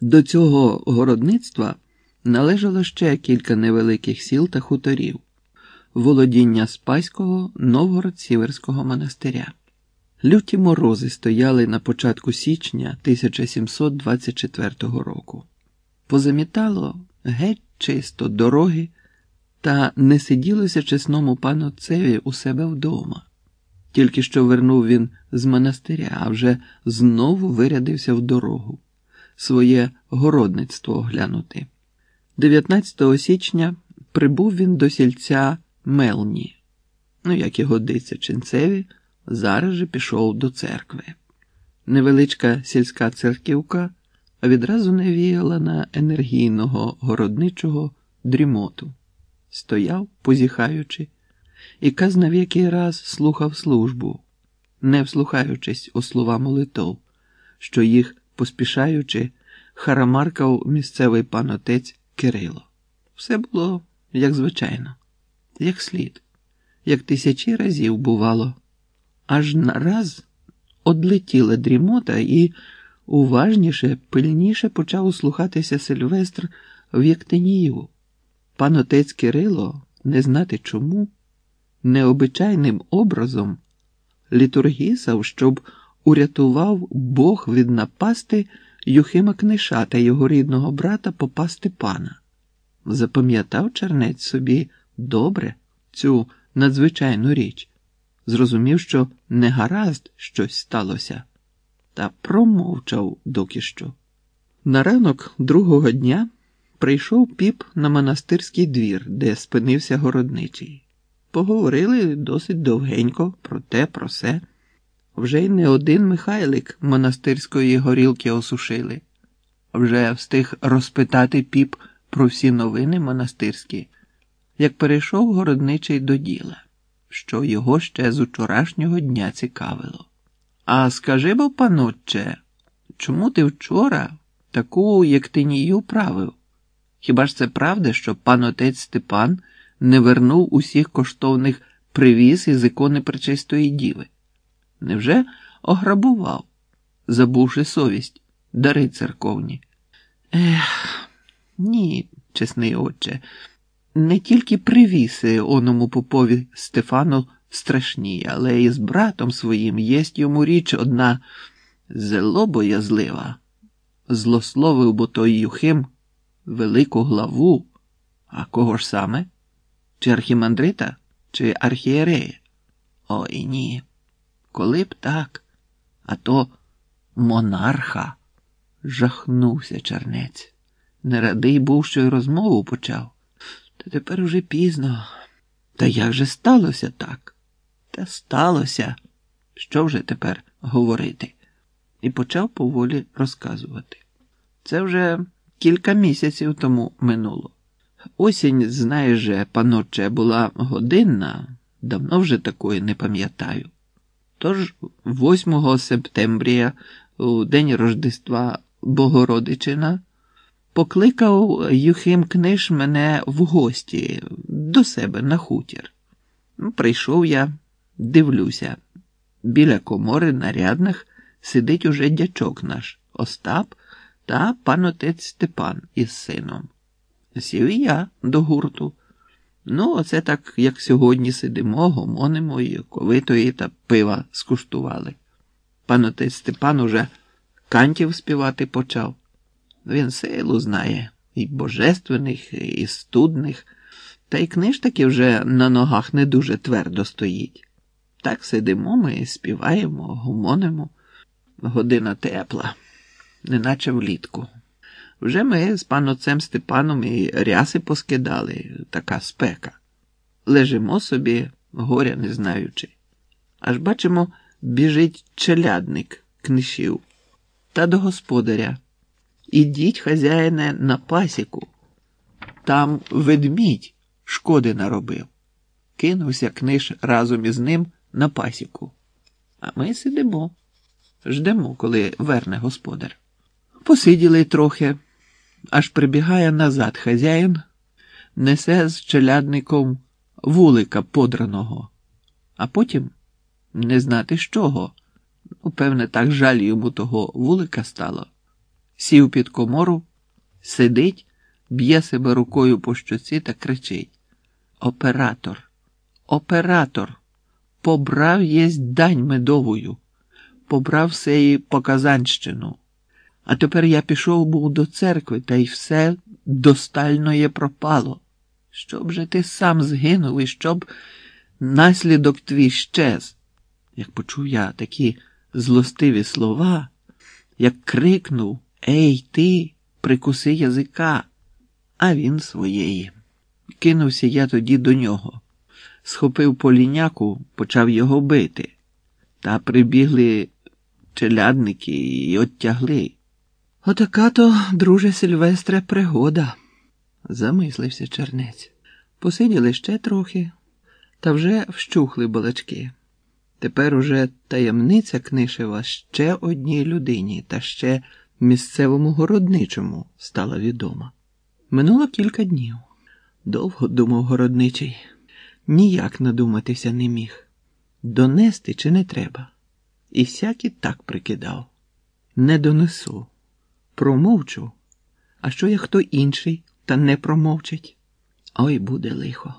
До цього городництва належало ще кілька невеликих сіл та хуторів, володіння Спаського Новгород-Сіверського монастиря. Люті морози стояли на початку січня 1724 року. Позамітало геть чисто дороги, та не сиділося чесному пану Цеві у себе вдома. Тільки що вернув він з монастиря, а вже знову вирядився в дорогу, своє городництво оглянути. 19 січня прибув він до сільця Мелні. Ну, як і годиться ченцеві, зараз же пішов до церкви. Невеличка сільська церківка відразу не віяла на енергійного городничого дрімоту. Стояв, позіхаючи, і казна в який раз слухав службу, не вслухаючись у слова молитов, що їх, поспішаючи, харамаркав місцевий панотець Кирило. Все було як звичайно, як слід, як тисячі разів бувало. Аж нараз одлетіла дрімота і уважніше, пильніше почав услухатися Сильвестр в Єктиніїву. Пан отець Кирило, не знати чому, необичайним образом літургісав, щоб урятував Бог від напасти Юхима Книша та його рідного брата попа Степана. Запам'ятав чернець собі добре цю надзвичайну річ, зрозумів, що не гаразд щось сталося, та промовчав доки що. На ранок другого дня прийшов піп на монастирський двір, де спинився городничий. Поговорили досить довгенько про те, про се. Вже й не один Михайлик монастирської горілки осушили, вже встиг розпитати піп про всі новини монастирські, як перейшов городничий до діла, що його ще з учорашнього дня цікавило. А скажи бо, панотче, чому ти вчора таку єктинію правив? Хіба ж це правда, що пан отець Степан не вернув усіх коштовних привіз із ікони Пречистої Діви? Невже ограбував, забувши совість, дари церковні? Ех, ні, чесний отче, не тільки привіси оному попові Стефану страшні, але і з братом своїм єсть йому річ одна зело боязлива. Злословив бо той Юхим велику главу, а кого ж саме? Чи архімандрита, чи архієрея? Ой ні. Коли б так, а то монарха, жахнувся чернець. Не радий був, що й розмову почав. Та тепер уже пізно. Та як же сталося так? Та сталося. Що вже тепер говорити? І почав поволі розказувати. Це вже кілька місяців тому минуло. Осінь, знаєш же, паноче, була годинна, давно вже такої не пам'ятаю. Тож 8 септембрія, у день Рождества Богородичина, покликав Юхим Книж мене в гості до себе на хутір. Прийшов я, дивлюся, біля комори нарядних сидить уже дячок наш Остап та пан отець Степан із сином. Сів і я до гурту. Ну, оце так, як сьогодні сидимо, гомонимо і ковитої та пива скуштували. Пан отець Степан уже кантів співати почав. Він силу знає і божественних, і студних, та й книж таки вже на ногах не дуже твердо стоїть. Так сидимо ми, співаємо, гомонимо. Година тепла, неначе влітку. Вже ми з панотцем Степаном і ряси поскидали, така спека. Лежимо собі, горя не знаючи. Аж бачимо, біжить челядник книшів та до господаря. Ідіть, хазяїне, на пасіку. Там ведмідь шкоди наробив. Кинувся книж разом із ним на пасіку. А ми сидимо, ждемо, коли верне господар. Посиділи трохи аж прибігає назад хазяїн, несе з челядником вулика подраного, а потім не знати з чого. Ну, певне, так жаль йому того вулика стало. сів під комору, сидить, б'є себе рукою по щоці та кричить: Оператор, оператор, побрав єсть дань медовою, побрав сеї показанщину. А тепер я пішов був до церкви, та й все достально є пропало. Щоб же ти сам згинув і щоб наслідок твій щез. Як почув я такі злостиві слова, як крикнув Ей, ти, прикуси язика, а він своєї. Кинувся я тоді до нього, схопив поліняку, почав його бити. Та прибігли челядники і оттягли. Отака то, друже Сильвестре, пригода, замислився чернець. Посиділи ще трохи, та вже вщухли балачки. Тепер уже таємниця книшева ще одній людині та ще місцевому городничому стала відома. Минуло кілька днів. Довго думав городничий, ніяк надуматися не міг. Донести чи не треба? І всякий так прикидав. Не донесу, промовчу, а що як хто інший та не промовчить? Ой буде лихо.